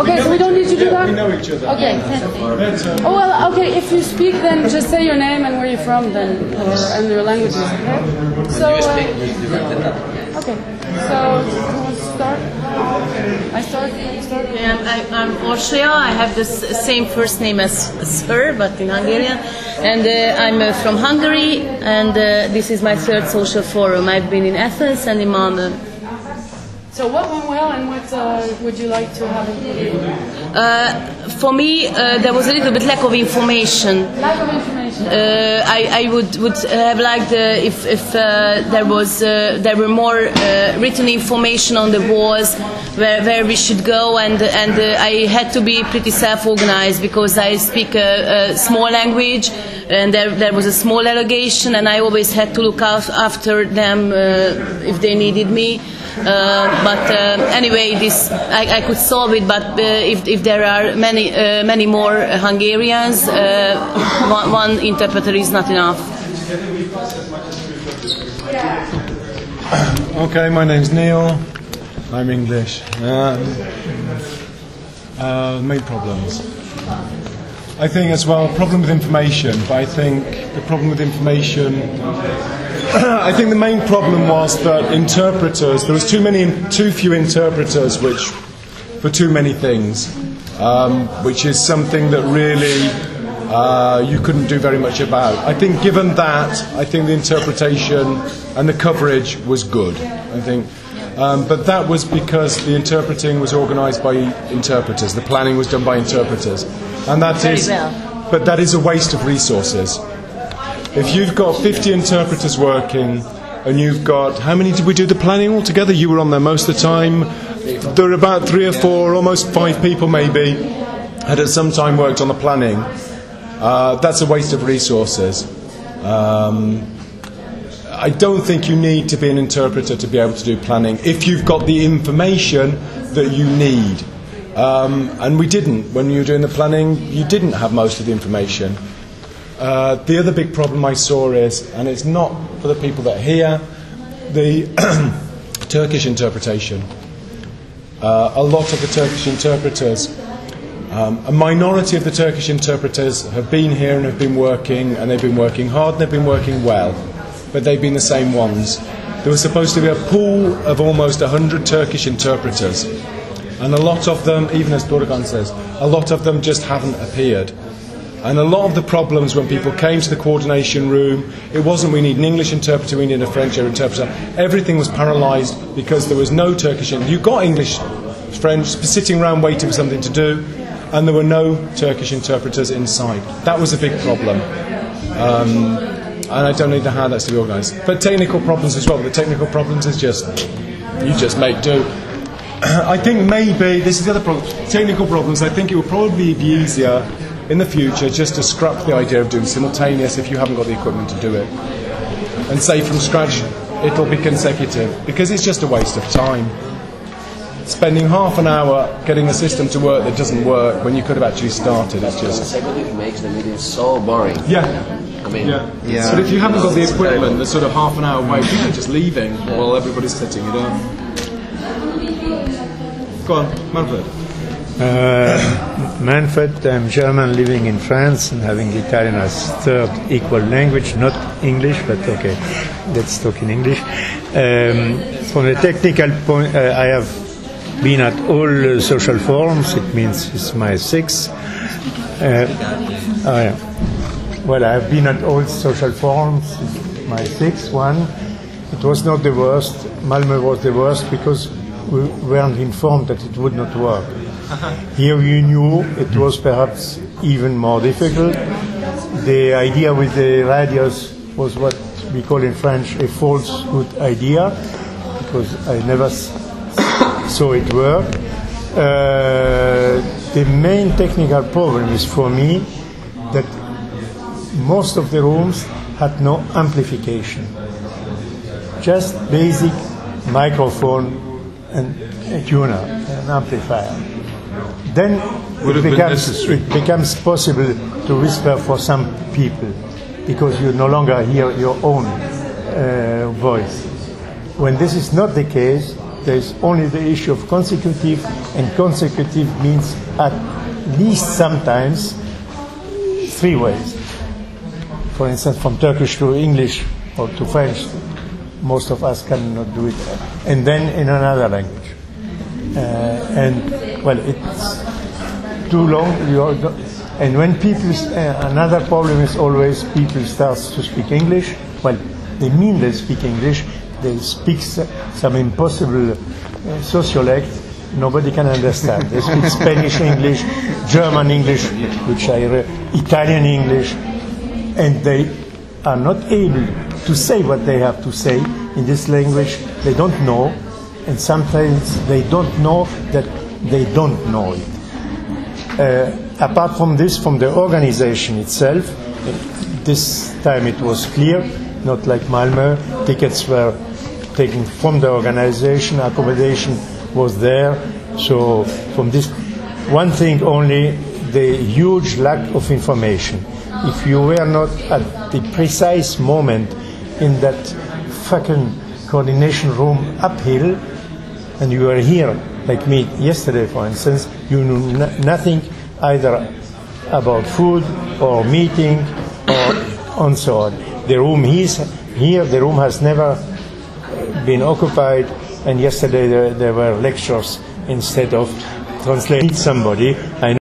Okay, so we don't need to do Yeah, that? we know each other. Okay. But, Oh well, okay. If you speak, then just say your name and where you're from, then, or, and your languages. Okay. So. Uh, okay. So who wants to start? I start. You start. And I, I'm Orsolya. I have the same first name as, as her, but in Hungarian. And uh, I'm uh, from Hungary, and uh, this is my third social forum. I've been in Athens and in Malmö. So what went well, and what uh, would you like to have improved? Uh, for me, uh, there was a little bit lack of information. Lack of information. Uh, I, I would, would have liked uh, if, if uh, there was uh, there were more uh, written information on the walls where, where we should go and and uh, I had to be pretty self-organized because I speak a, a small language and there, there was a small delegation and I always had to look out after them uh, if they needed me. Uh, but uh, anyway, this I, I could solve it. But uh, if, if there are many uh, many more Hungarians, uh, one, one interpreter is not enough. Okay, my name's Neil. I'm English. Um, uh, main problems. I think as well, problem with information, but I think the problem with information. I think the main problem was that interpreters, there was too many, too few interpreters, which for too many things, um, which is something that really uh, you couldn't do very much about. I think, given that, I think the interpretation and the coverage was good. I think, um, but that was because the interpreting was organised by interpreters. The planning was done by interpreters, and that Very is- well. But that is a waste of resources. If you've got 50 interpreters working, and you've got how many did we do the planning altogether? You were on there most of the time. There were about three or four, almost five people maybe, had at some time worked on the planning. Uh, that's a waste of resources. Um, I don't think you need to be an interpreter to be able to do planning if you've got the information that you need. Um, and we didn't. When you were doing the planning, you didn't have most of the information. Uh, the other big problem I saw is, and it's not for the people that hear, the Turkish interpretation. Uh, a lot of the Turkish interpreters, um, a minority of the Turkish interpreters have been here and have been working, and they've been working hard and they've been working well, but they've been the same ones. There was supposed to be a pool of almost 100 Turkish interpreters, and a lot of them, even as Dorgan says, a lot of them just haven't appeared. And a lot of the problems when people came to the coordination room, it wasn't we need an English interpreter, we need a French interpreter. Everything was paralysed because there was no Turkish. You got English, French, sitting around waiting for something to do, and there were no Turkish interpreters inside. That was a big problem. Um, and I don't know how that's to be organised. But technical problems as well. The technical problems is just, you just make do. I think maybe this is the other problem. Technical problems. I think it would probably be easier in the future just to scrap the idea of doing simultaneous if you haven't got the equipment to do it, and say from scratch it'll be consecutive because it's just a waste of time. Spending half an hour getting a system to work that doesn't work when you could have actually started. It's just consecutive makes the meeting so boring. yeah. I mean, Yeah. yeah. But if you haven't got the equipment, the sort of half an hour wait, people are just leaving while everybody's setting it up. Go on, Manfred. Uh, Manfred, I'm German living in France and having Italian as third equal language, not English, but okay, let's talk in English. Um, from a technical point, uh, I have been at all uh, social forums, it means it's my sixth. Uh, oh yeah. Well, I have been at all social forums, my sixth one. It was not the worst, Malmö was the worst because we weren't informed that it would not work. Here we knew it was perhaps even more difficult. The idea with the radios was what we call in French a false good idea, because I never saw it work. Uh, the main technical problem is for me that most of the rooms had no amplification, just basic microphone and a tuner, an amplifier then it becomes, it becomes possible to whisper for some people because you no longer hear your own uh, voice. When this is not the case, there's only the issue of consecutive, and consecutive means at least sometimes three ways. For instance, from Turkish to English or to French, most of us cannot do it, and then in another language. Uh, and well, it's too long. And when people, uh, another problem is always people start to speak English. Well, they mean they speak English. They speak some impossible uh, sociolect. Nobody can understand. They speak Spanish English, German English, which I re- Italian English, and they are not able to say what they have to say in this language. They don't know, and sometimes they don't know that they don't know it. Uh, apart from this, from the organization itself, this time it was clear, not like Malmö. Tickets were taken from the organization, accommodation was there. So, from this, one thing only, the huge lack of information. If you were not at the precise moment in that fucking coordination room uphill, and you were here, like me yesterday, for instance, you knew nothing either about food or meeting or and so on. The room is here. The room has never been occupied, and yesterday there, there were lectures instead of translating somebody. I